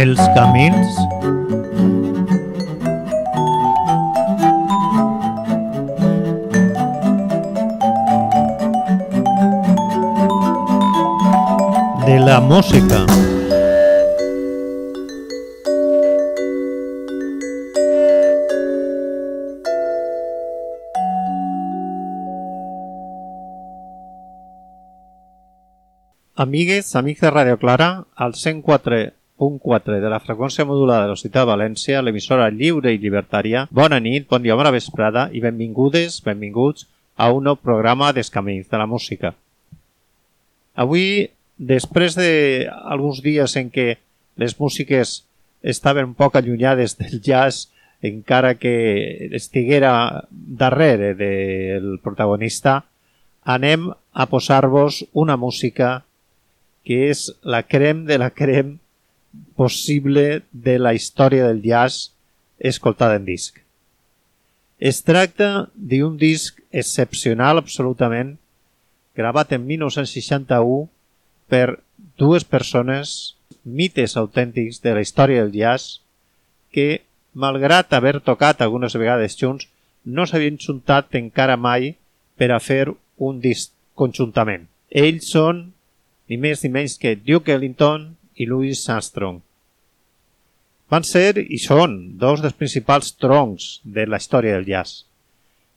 Els de la música. Amigues, amics de Radio Clara, al 104.4 de la freqüència modulada de l'Hospital de València, l'emissora lliure i llibertària. Bona nit, bon dia, bona vesprada i benvingudes, benvinguts a un nou programa d'Escamins de la música. Avui, després d'alguns dies en què les músiques estaven poc allunyades del jazz, encara que estiguera darrere del protagonista, anem a posar-vos una música que és la crem de la crem possible de la història del jazz escoltada en disc. Es tracta d'un disc excepcional absolutament, gravat en 1961 per dues persones, mites autèntics de la història del jazz, que, malgrat haver tocat algunes vegades junts, no s'havien juntat encara mai per a fer un disc conjuntament. Ells són ni més ni menys que Duke Ellington i Louis Armstrong. Van ser i són dos dels principals troncs de la història del jazz.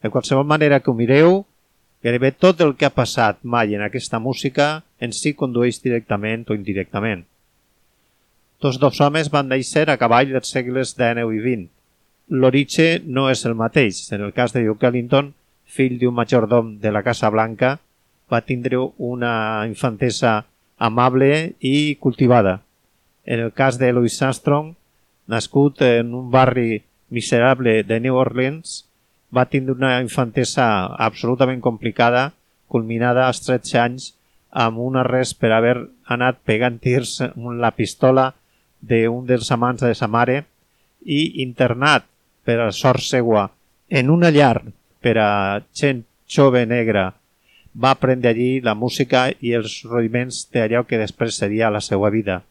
De qualsevol manera que ho mireu, gairebé tot el que ha passat mai en aquesta música en si condueix directament o indirectament. Tots dos homes van néixer a cavall dels segles XIX i XX. L'origen no és el mateix. En el cas de Duke Ellington, fill d'un majordom de la Casa Blanca, va tindre una infantesa amable i cultivada. En el cas de Louis Armstrong, nascut en un barri miserable de New Orleans, va tindre una infantesa absolutament complicada, culminada als 13 anys amb un arrest per haver anat pegant tirs amb la pistola d'un dels amants de sa mare i internat per a sort seua en una llar per a gent jove negra va aprendre allí la música i els rudiments d'allò que després seria la seva vida.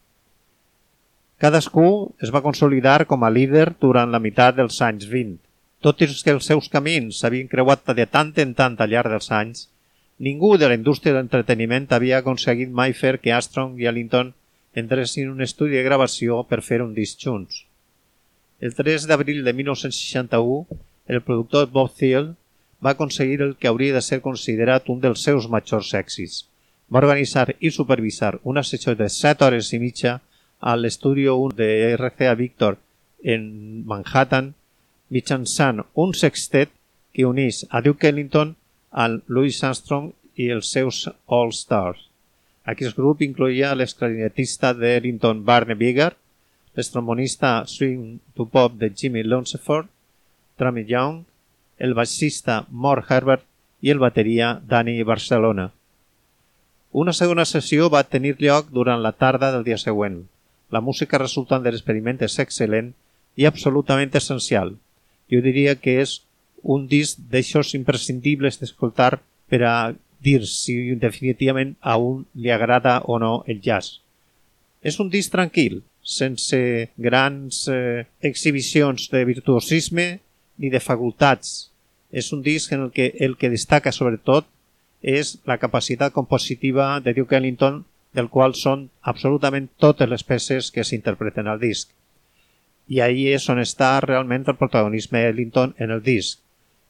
Cadascú es va consolidar com a líder durant la meitat dels anys 20. Tot i que els seus camins s'havien creuat de tant en tant al llarg dels anys, ningú de la indústria d'entreteniment havia aconseguit mai fer que Armstrong i Ellington entressin en un estudi de gravació per fer un disc junts. El 3 d'abril de 1961, el productor Bob Thiel va aconseguir el que hauria de ser considerat un dels seus majors èxits. Va organitzar i supervisar una sessió de 7 hores i mitja a l'estudi 1 de RCA Victor en Manhattan mitjançant un sextet que unís a Duke Ellington, al Louis Armstrong i els seus All-Stars. Aquest grup incloïa l'esclarinetista d'Ellington Barney Bigger, l'estrombonista swing to pop de Jimmy Lunceford, Trammy Young, el baixista Mort Herbert i el bateria Dani Barcelona. Una segona sessió va tenir lloc durant la tarda del dia següent. La música resultant de l'experiment és excel·lent i absolutament essencial. Jo diria que és un disc d'aixòs imprescindibles d'escoltar per a dir si definitivament a un li agrada o no el jazz. És un disc tranquil, sense grans eh, exhibicions de virtuosisme ni de facultats. És un disc en el que el que destaca sobretot és la capacitat compositiva de Duke Ellington, del qual són absolutament totes les peces que s'interpreten al disc. I ahí és on està realment el protagonisme d'Ellington en el disc,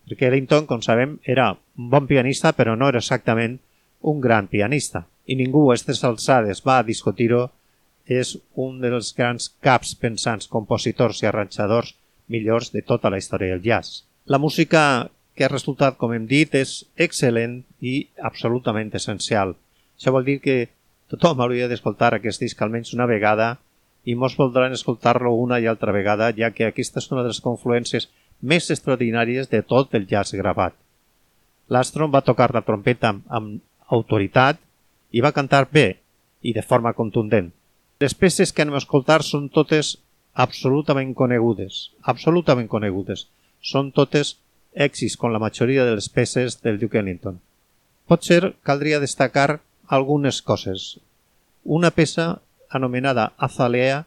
perquè Ellington, com sabem, era un bon pianista, però no era exactament un gran pianista. I ningú a aquestes alçades va a discutir-ho, és un dels grans caps pensants, compositors i arranjadors millors de tota la història del jazz. La música que ha resultat, com hem dit, és excel·lent i absolutament essencial. Això vol dir que tothom hauria d'escoltar aquest disc almenys una vegada i molts voldran escoltar-lo una i altra vegada, ja que aquesta és una de les confluències més extraordinàries de tot el jazz gravat. L'Astrom va tocar la trompeta amb autoritat i va cantar bé i de forma contundent. Les peces que anem a escoltar són totes absolutament conegudes, absolutament conegudes. Són totes èxits com la majoria de les peces del Duke Ellington. Potser caldria destacar algunes coses. Una peça anomenada Azalea,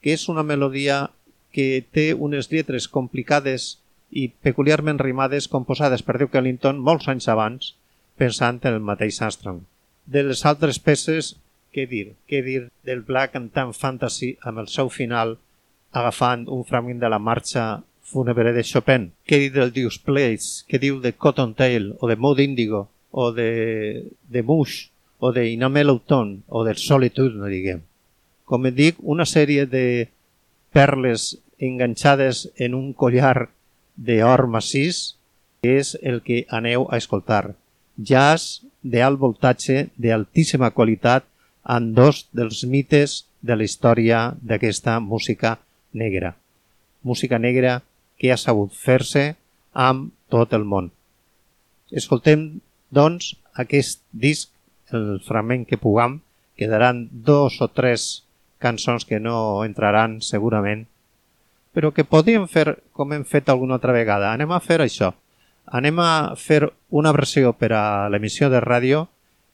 que és una melodia que té unes lletres complicades i peculiarment rimades composades per Duke Ellington molts anys abans, pensant en el mateix Armstrong. De les altres peces, què dir? Què dir del Black and Tan Fantasy amb el seu final agafant un fragment de la marxa fúnebre de Chopin? Què dir del Deuce Place? Què diu de Cotton Tail o de Mood Indigo o de, de Mush o de Inamelauton o del Solitude, no diguem. Com et dic, una sèrie de perles enganxades en un collar d'or massís és el que aneu a escoltar. Jazz d'alt voltatge, d'altíssima qualitat, en dos dels mites de la història d'aquesta música negra. Música negra que ha sabut fer-se amb tot el món. Escoltem, doncs, aquest disc, el fragment que puguem, quedaran dos o tres cançons que no entraran segurament, però que podríem fer com hem fet alguna altra vegada. Anem a fer això. Anem a fer una versió per a l'emissió de ràdio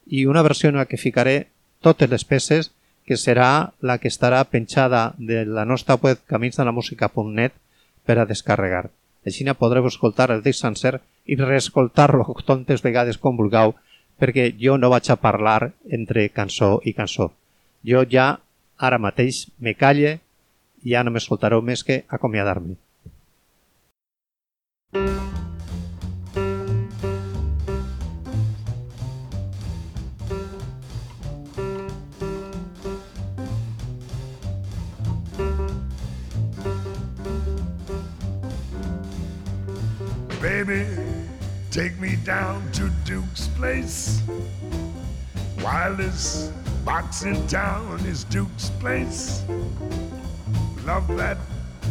i una versió en la que ficaré totes les peces que serà la que estarà penjada de la nostra web caminsdelamusica.net per a descarregar. Així podreu escoltar el disc sencer i reescoltar-lo tontes vegades com vulgueu perquè jo no vaig a parlar entre cançó i cançó. Jo ja ara mateix me calle i ja no m'escoltareu més que acomiadar-me. Baby, take me down to Duke's place. Wildest box in town is Duke's place. Love that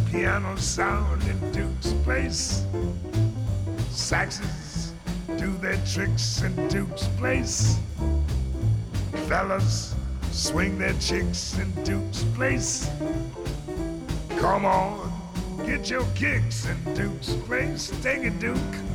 piano sound in Duke's place. Saxes do their tricks in Duke's place. Fellas swing their chicks in Duke's place. Come on, get your kicks and Duke's place. Take it, Duke.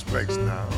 Duke's now.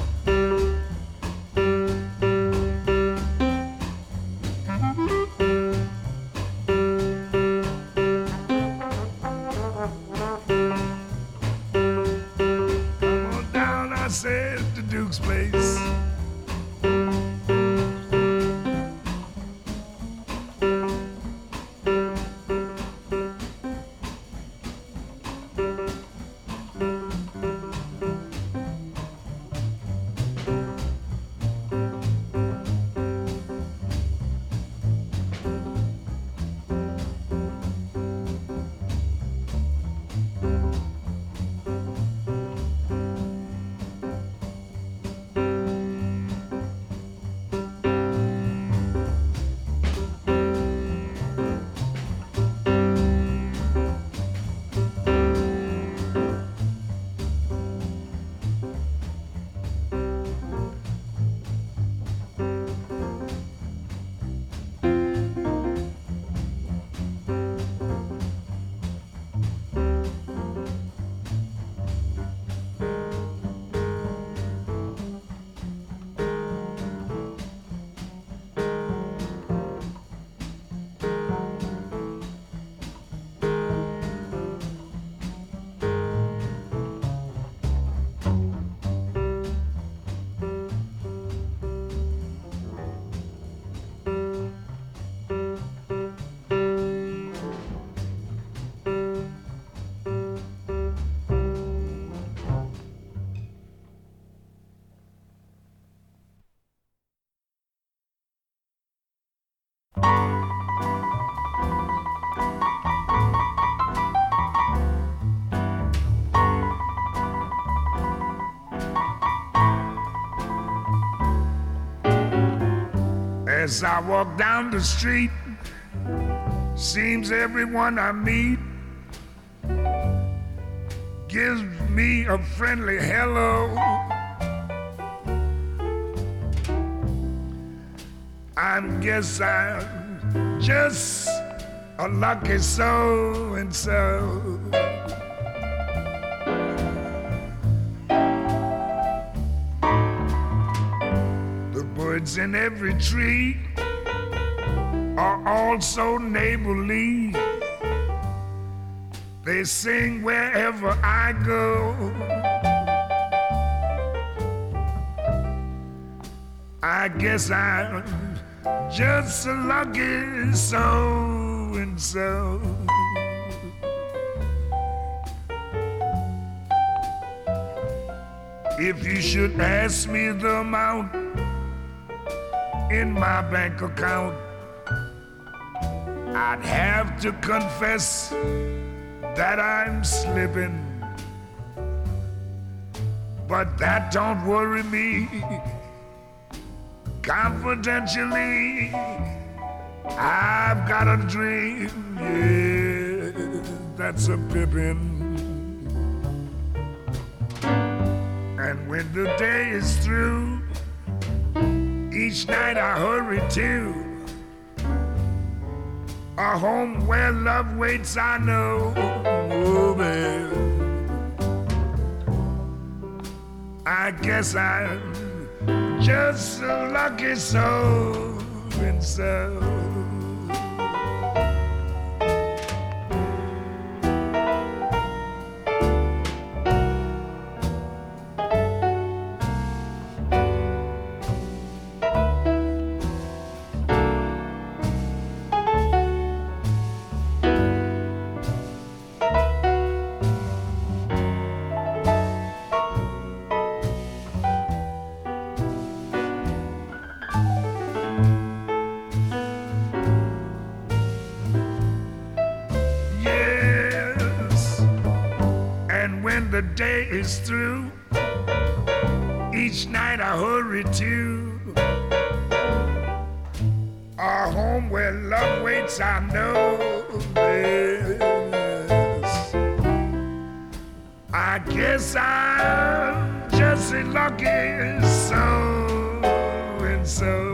As I walk down the street, seems everyone I meet gives me a friendly hello. I guess I'm just a lucky so and so. In every tree are also neighborly. They sing wherever I go. I guess I'm just a lucky so and so. If you should ask me the amount in my bank account, I'd have to confess that I'm slipping. But that don't worry me. Confidentially, I've got a dream, yeah, that's a pippin'. And when the day is through, each night I hurry to a home where love waits, I know. Oh, man. I guess I'm just a lucky soul and so. When the day is through, each night I hurry to our home where love waits, I know. Yes. I guess I'm just a lucky so and so.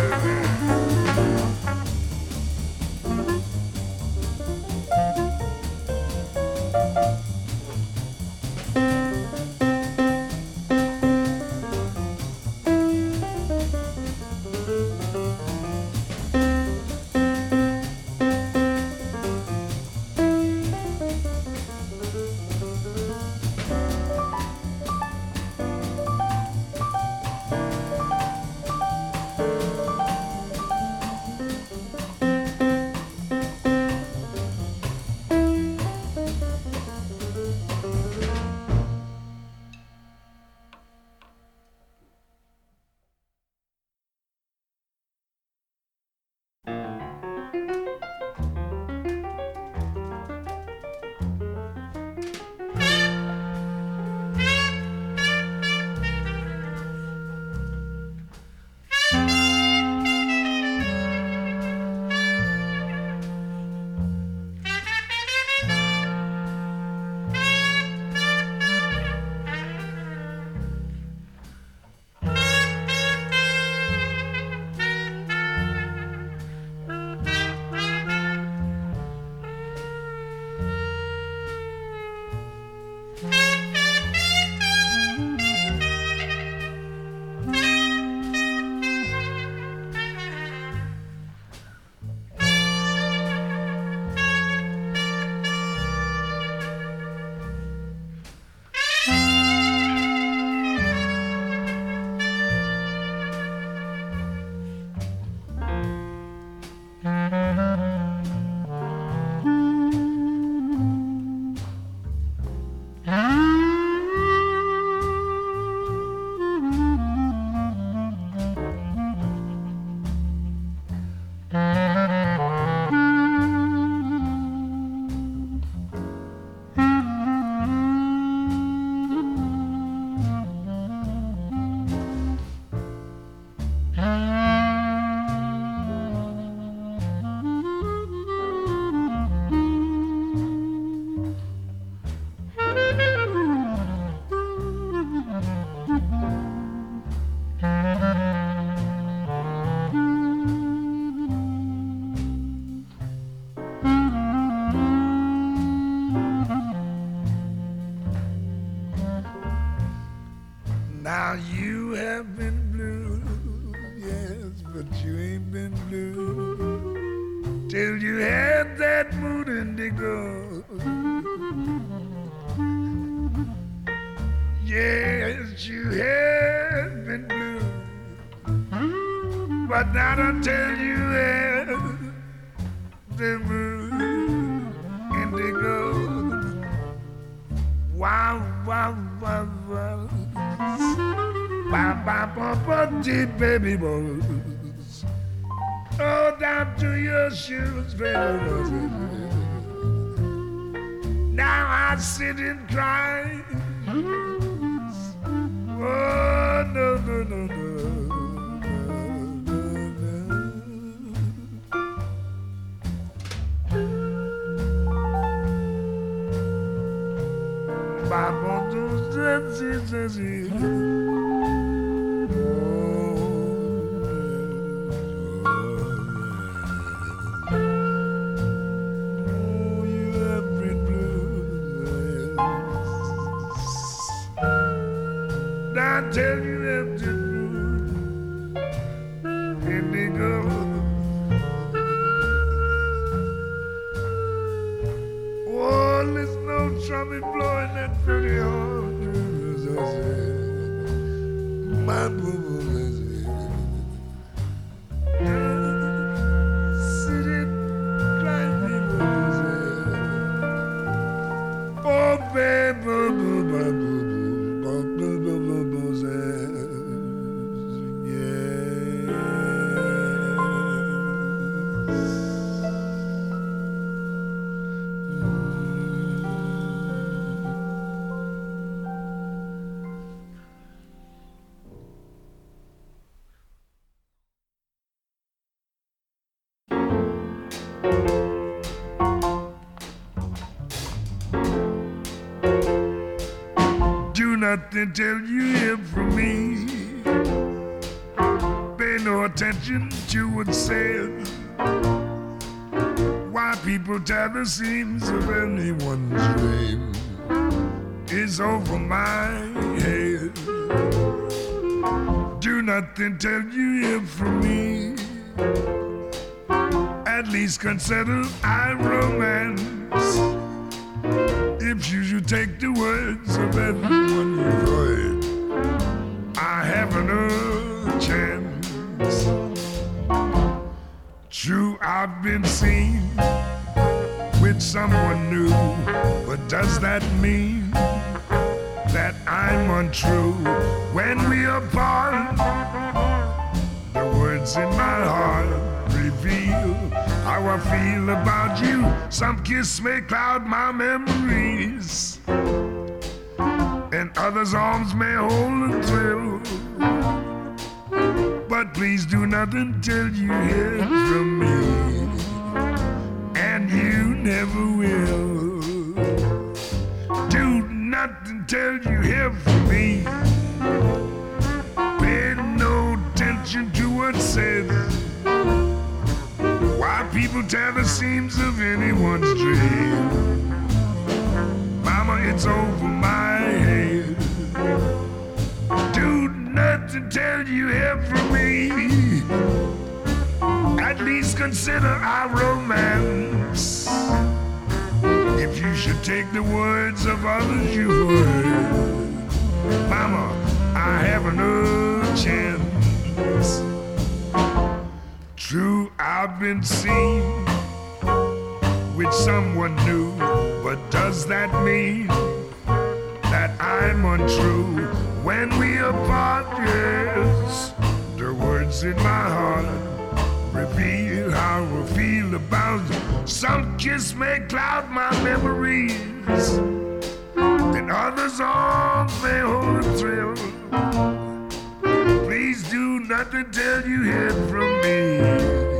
Jesus. Nothing till you hear from me. Pay no attention to what's said. Why people tie the seams of anyone's dream is over my head. Do nothing till you hear from me. At least consider I romance. If you should take the words of everyone True, I've been seen with someone new, but does that mean that I'm untrue when we are apart? The words in my heart reveal how I feel about you. Some kiss may cloud my memories, and others' arms may hold a thrill. Please do nothing till you hear from me, and you never will. Do nothing till you consider our romance. If you should take the words of others you've heard, Mama, I have another chance. True, I've been seen with someone new, but does that mean that I'm untrue when we apart? Yes, the words in my heart reveal how I feel about you. Some kiss may cloud my memories, and others arms may hold a thrill. Please do nothing till you hear from me.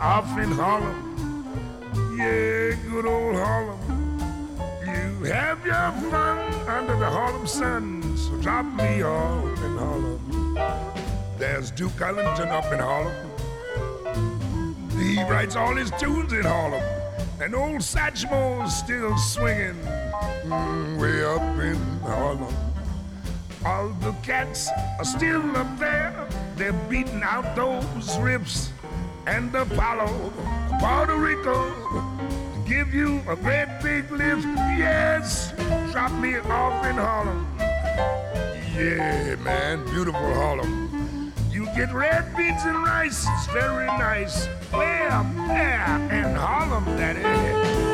Off in Harlem. Yeah, good old Harlem. You have your fun under the Harlem sun. So drop me off in Harlem. There's Duke Ellington up in Harlem. He writes all his tunes in Harlem. And old Satchmo's still swinging mm, way up in Harlem. All the cats are still up there. They're beating out those riffs and the Apollo, Puerto Rico, give you a great big lift. Yes, drop me off in Harlem. Yeah, man, beautiful Harlem. You get red beans and rice, it's very nice. Where? There, in Harlem, that is.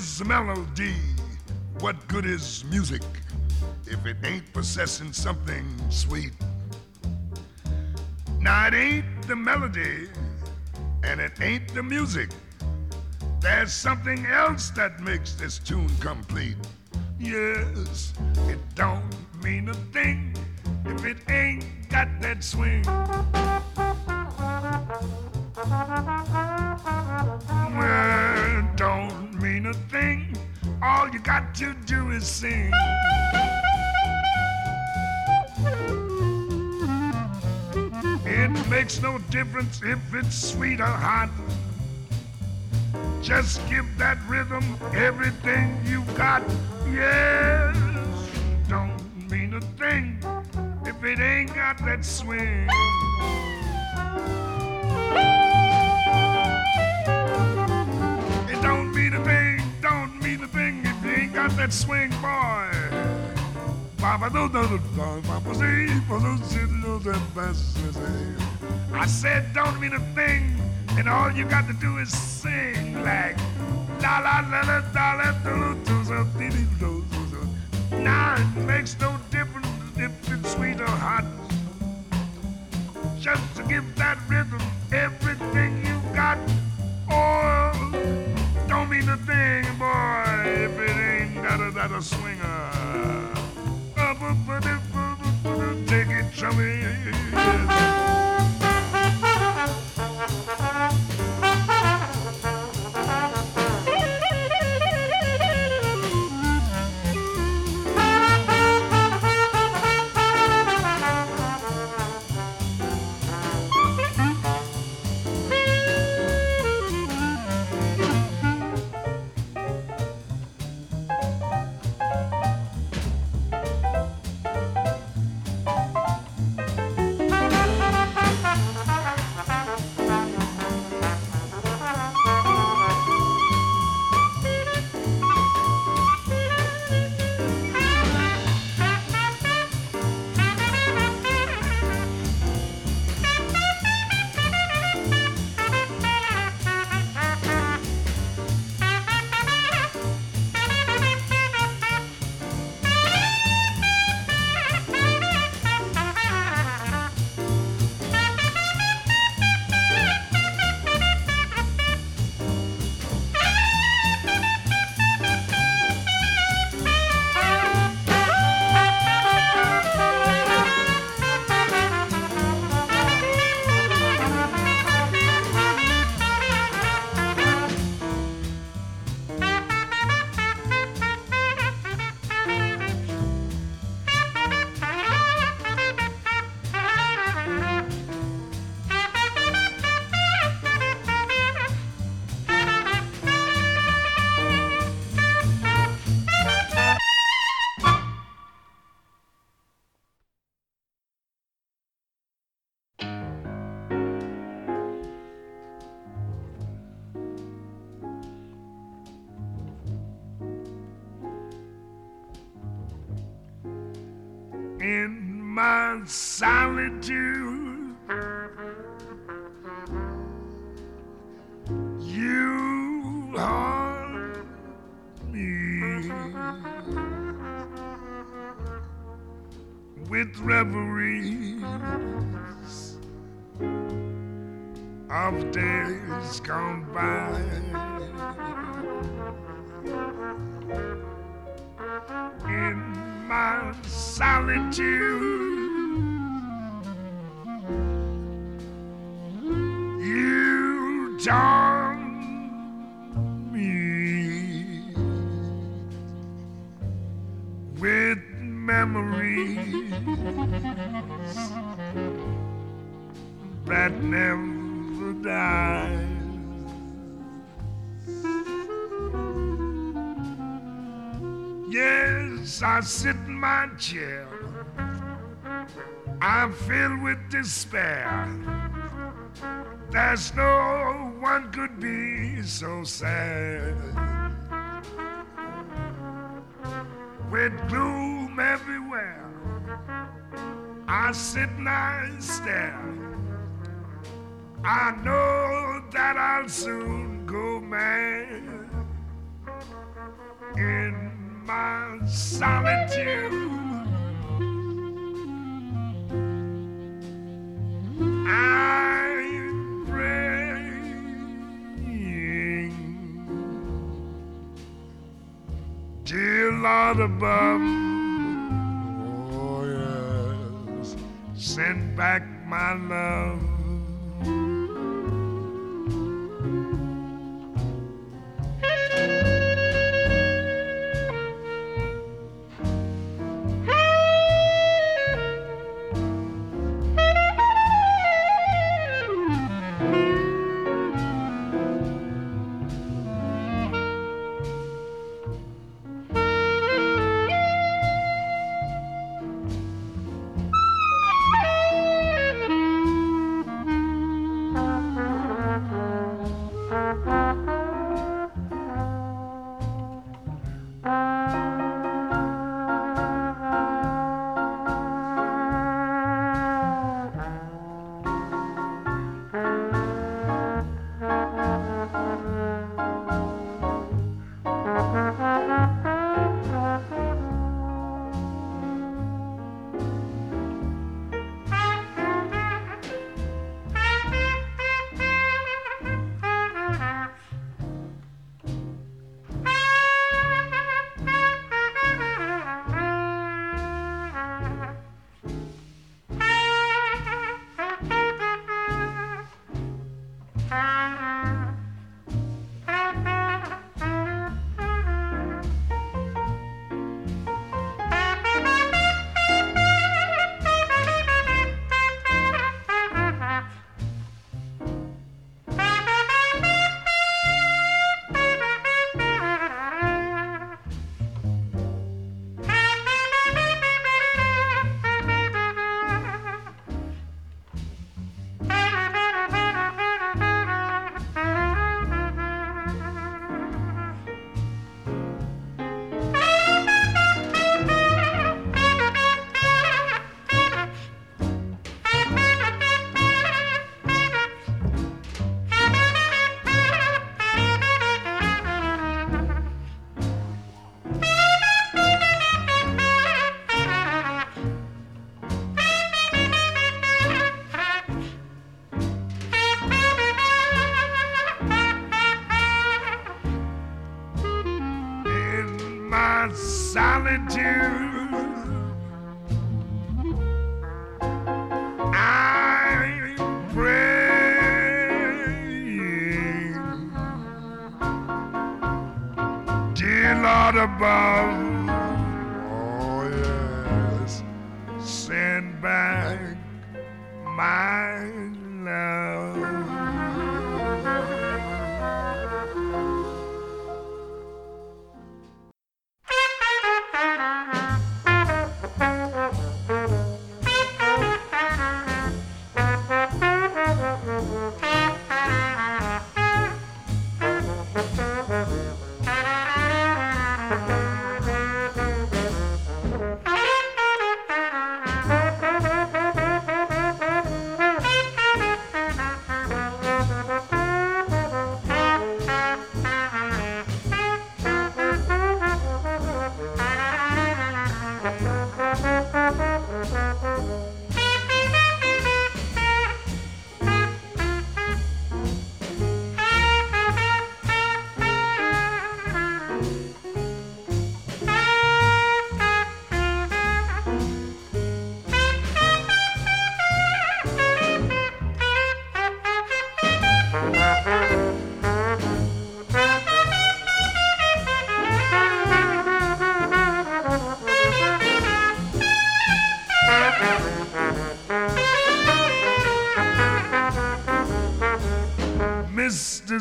Is melody? What good is music if it ain't possessing something sweet? Now it ain't the melody and it ain't the music. There's something else that makes this tune complete. Yes, it don't mean a thing if it ain't got that swing. All you got to do is sing. It makes no difference if it's sweet or hot. Just give that rhythm everything you got. Yes, don't mean a thing if it ain't got that swing. Got that swing, boy. I said don't mean a thing, and all you got to do is sing like la la la la la la do do do do. Now it makes no difference if it's sweet or hot. Just to give that rhythm everything you got. Oh, don't mean a thing, boy, if it ain't got a, that a swinger. Take it from in my solitude. You haunt me with reveries of days gone by. Solitude, you taunt me with memories that never die. Yes, I sit my chair. I'm filled with despair. There's no one could be so sad. With gloom everywhere, I sit and I stare. I know that I'll soon go mad in solitude.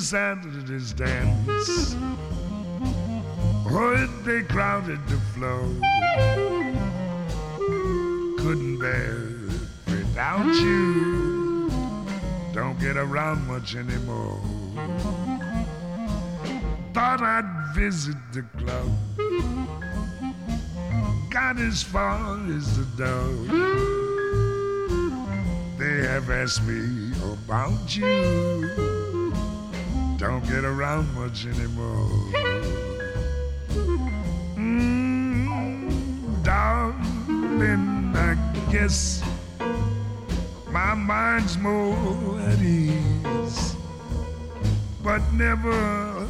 Saturday's dance. Oh, they crowded the floor. Couldn't bear it without you. Don't get around much anymore. Thought I'd visit the club. Got as far as the door. They have asked me about you. Don't get around much anymore. Mm, darling, I guess my mind's more at ease. But nevertheless,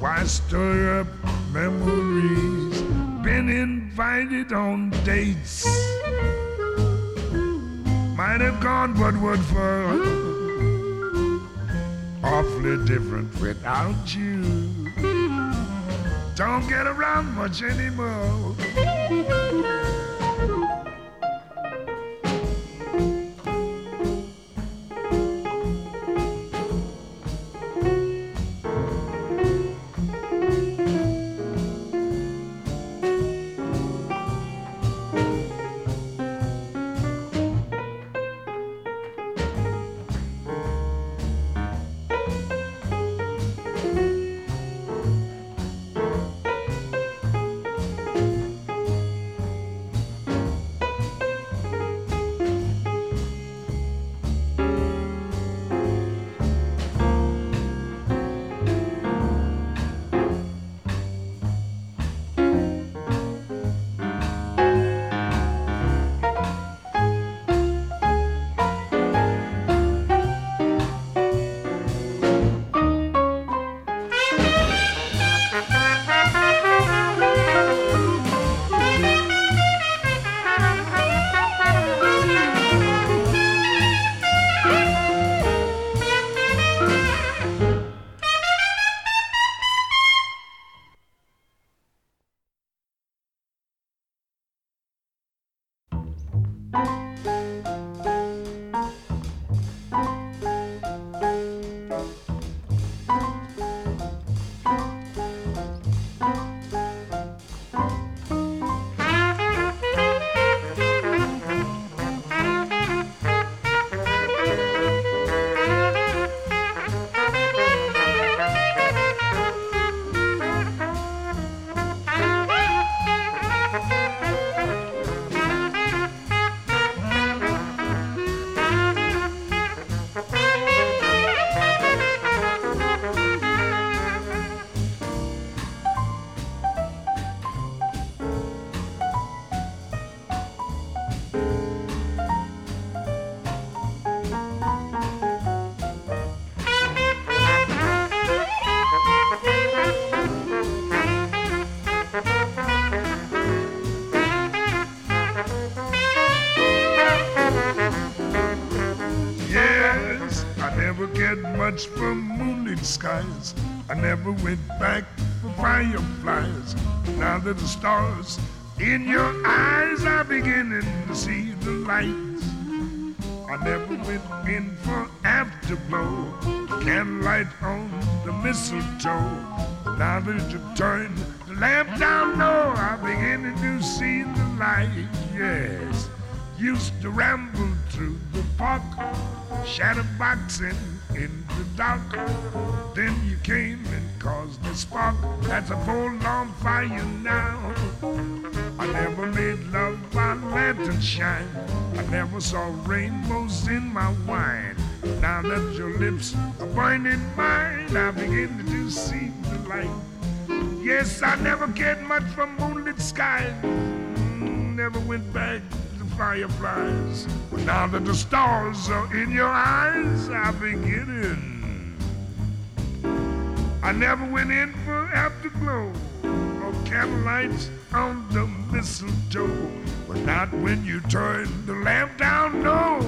why stir up memories? Been invited on dates. Might have gone, but what for? Different without you. Don't get around much anymore. Much from moonlit skies. I never went back for fireflies. Now that the stars in your eyes are beginning to see the lights. I never went in for afterglow, candlelight on the mistletoe. Now that you turn the lamp down low, I'm beginning to see the light. Yes, used to ramble through the park, shadow boxing in the dark. Then you came and caused the spark that's a full on fire now. I never made love by lantern shine. I never saw rainbows in my wine. Now that your lips are burning mine, I begin to see the light. Yes, I never cared much from moonlit skies. Mm, Never went back fireflies. But now that the stars are in your eyes, I'm beginning. I never went in for afterglow or candlelights on the mistletoe. But not when you turn the lamp down, no,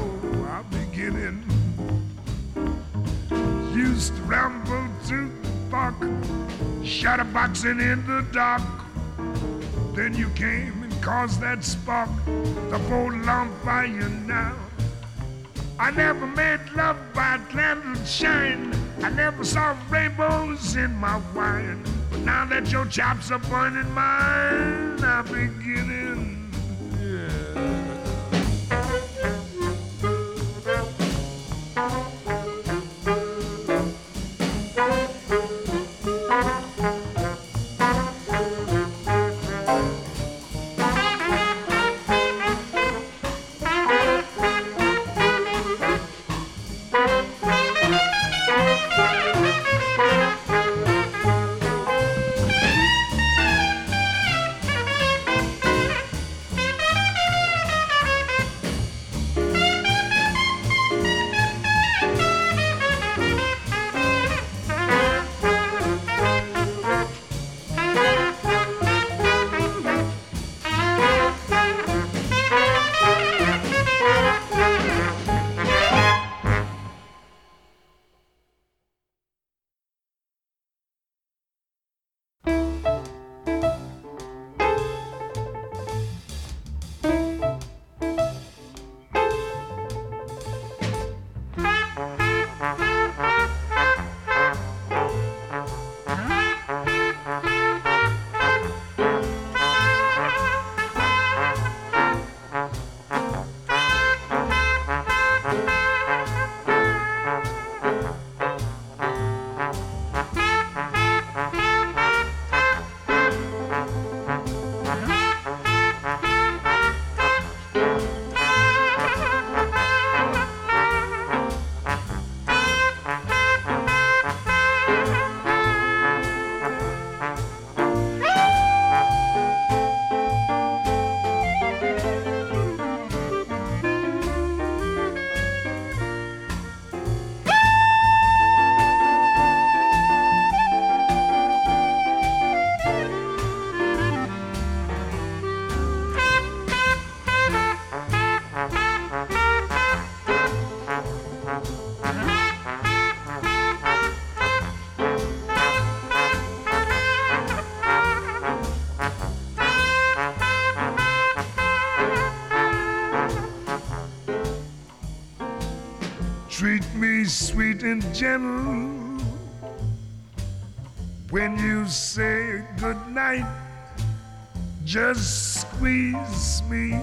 I'm beginning. Used to ramble through the park, in the dark. Then you came and caused that spark, the full on fire now. I never made love by lantern shine. I never saw rainbows in my wine. But now that your chops are burning mine, I'm beginning. And gentle when you say good night. Just squeeze me,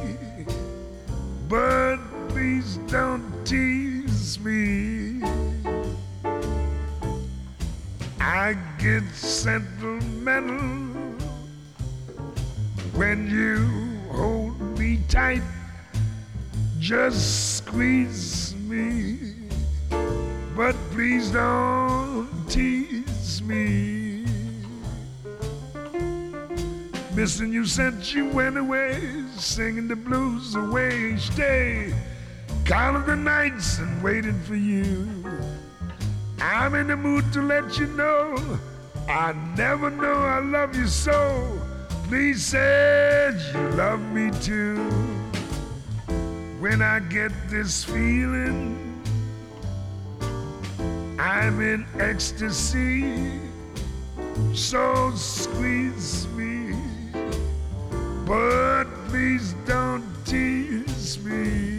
you went away, singing the blues away each day, counting the nights and waiting for you. I'm in the mood to let you know I never know I love you so. Please say you love me too. When I get this feeling, I'm in ecstasy. So squeeze me, but please don't tease me.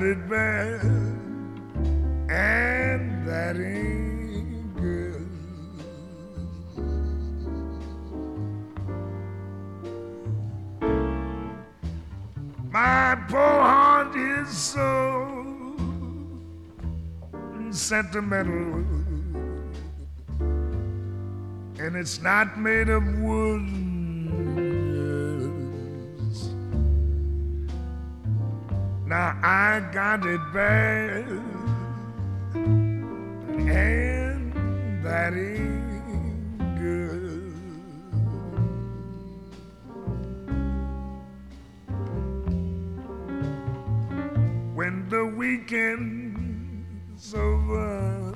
Got it bad, and that ain't good. My poor heart is so sentimental, and it's not made of bad, and that ain't good. when the weekend's over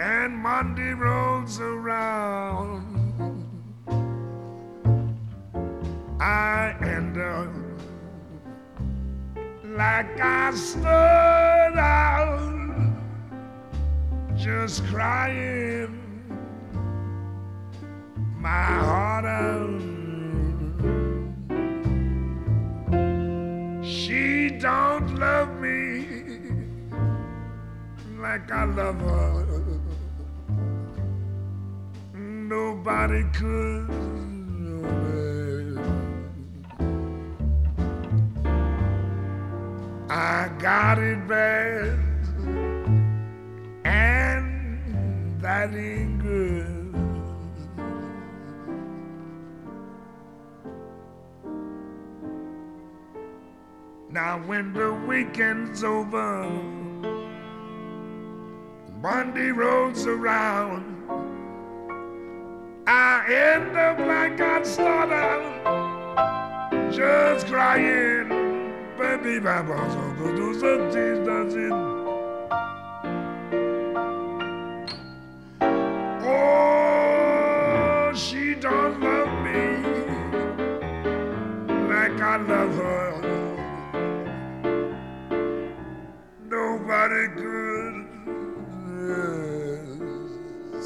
and Monday rolls around, I like I stood out, just crying my heart out. She don't love me like I love her. Nobody could. I got it bad, and that ain't good. Now when the weekend's over, Monday rolls around, I end up like I started just crying, baby, Baba, so go do something, does it? Oh, she don't love me like I love her. Nobody could. Yes.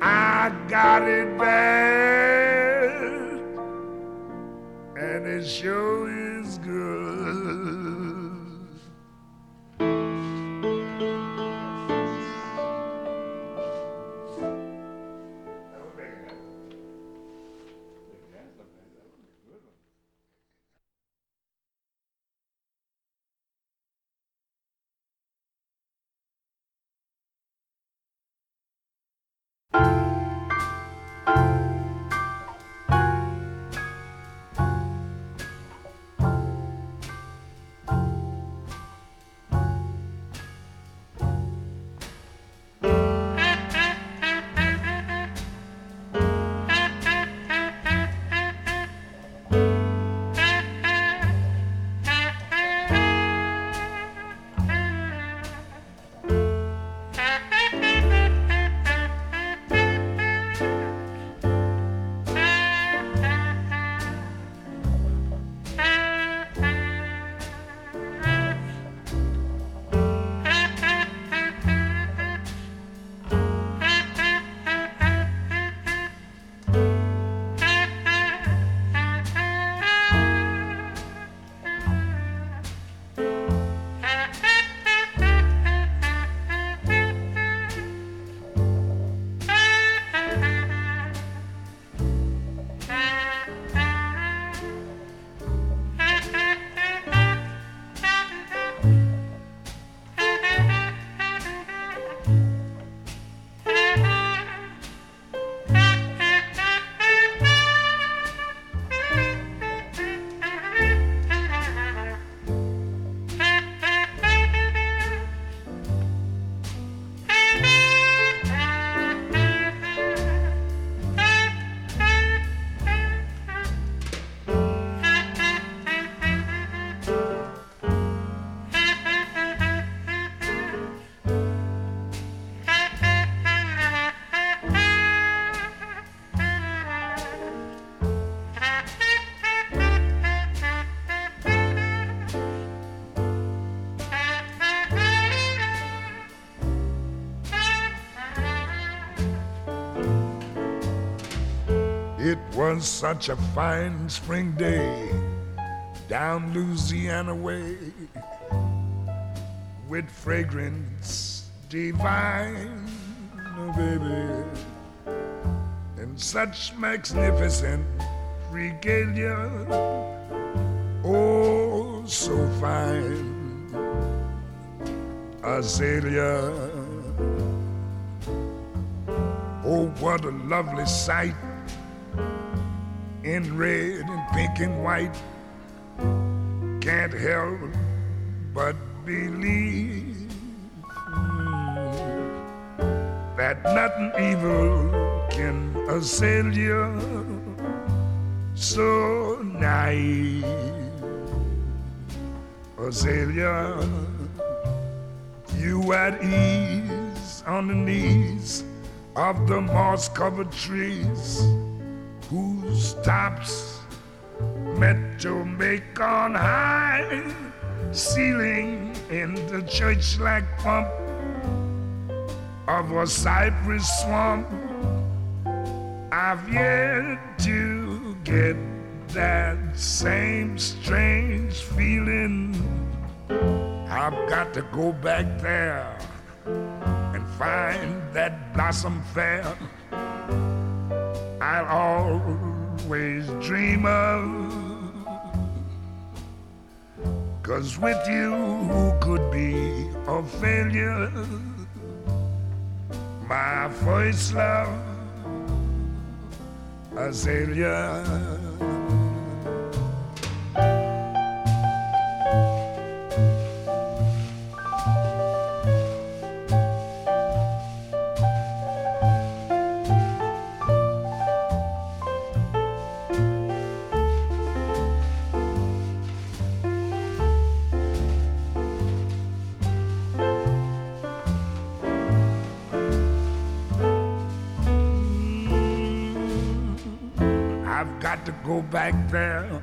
I got it bad, sure is good. Was such a fine spring day down Louisiana way with fragrance divine, oh baby, and such magnificent regalia, oh so fine, azalea. Oh, what a lovely sight in red and pink and white. Can't help but believe that nothing evil can assail you. So naive, Azalea, you at ease on the knees of the moss covered trees whose tops met to make on high, ceiling in the church like pump of a cypress swamp. I've yet to get that same strange feeling. I've got to go back there and find that blossom fair I'll always dream of. Cause with you, who could be a failure? My first love, Azalea. I've go back there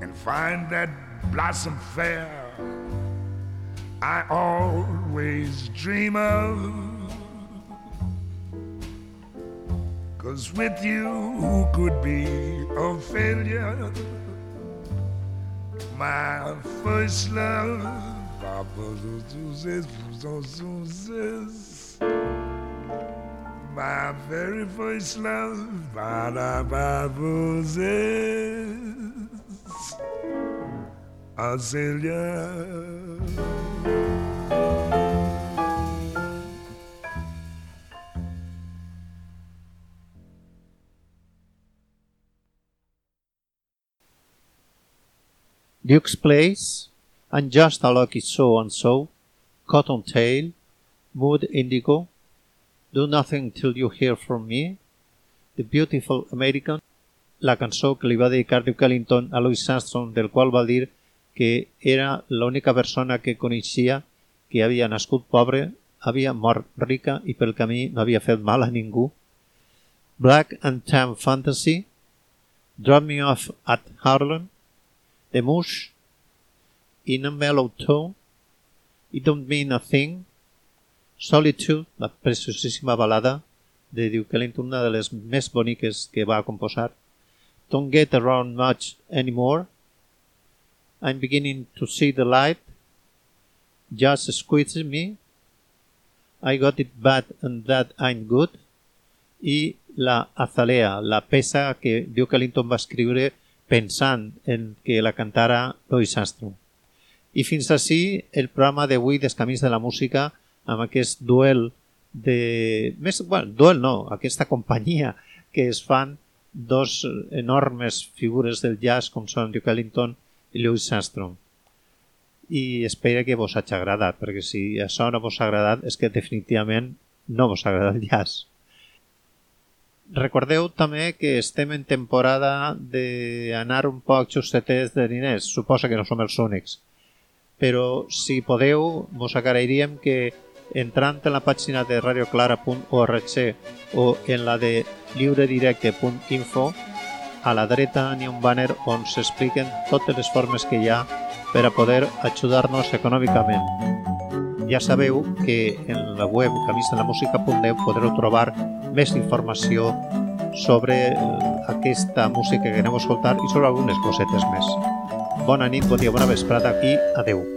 and find that blossom fair I always dream of. Cause with you, who could be a failure? My first love. My very first love, Bada Babuzes, Azalea. Duke's Place, and Just a Lucky So and So, Cottontail, Mood Indigo, Do Nothing Till You Hear From Me, The Beautiful American, la cançó que li va dedicar Duke Ellington a Louis Armstrong, del qual va dir que era l'única persona que coneixia que havia nascut pobre, havia mort rica i pel camí no havia fet mal a ningú. Black and Tan Fantasy, Drop Me Off at Harlem, The Mush, In a Mellow Tone, It Don't Mean a Thing, Solitude, la preciosíssima balada de Duke Ellington, una de les més boniques que va composar, Don't Get Around Much Anymore, I'm Beginning to See the Light, Just Squeeze Me, I Got It Bad and That I'm Good, i la Azalea, la peça que Duke Ellington va escriure pensant en que la cantara Louis Armstrong. I fins així el programa d'avui dels Camins de la Música amb aquest duel de... Més, bueno, duel no, aquesta companyia que es fan dos enormes figures del jazz com són Duke Ellington i Louis Armstrong. I espero que vos hagi agradat, perquè si això no vos ha agradat és que definitivament no vos agrada el jazz. Recordeu també que estem en temporada d'anar un poc justetets de diners. Suposa que no som els únics. Però si podeu, vos agrairíem que entrant en la pàgina de radioclara.org o en la de lliuredirecte.info a la dreta hi ha un banner on s'expliquen totes les formes que hi ha per a poder ajudar-nos econòmicament. Ja sabeu que en la web camisdelamusica.net podreu trobar més informació sobre aquesta música que anem a escoltar i sobre algunes cosetes més. Bona nit, bon dia, bona vesprada aquí. Adeu.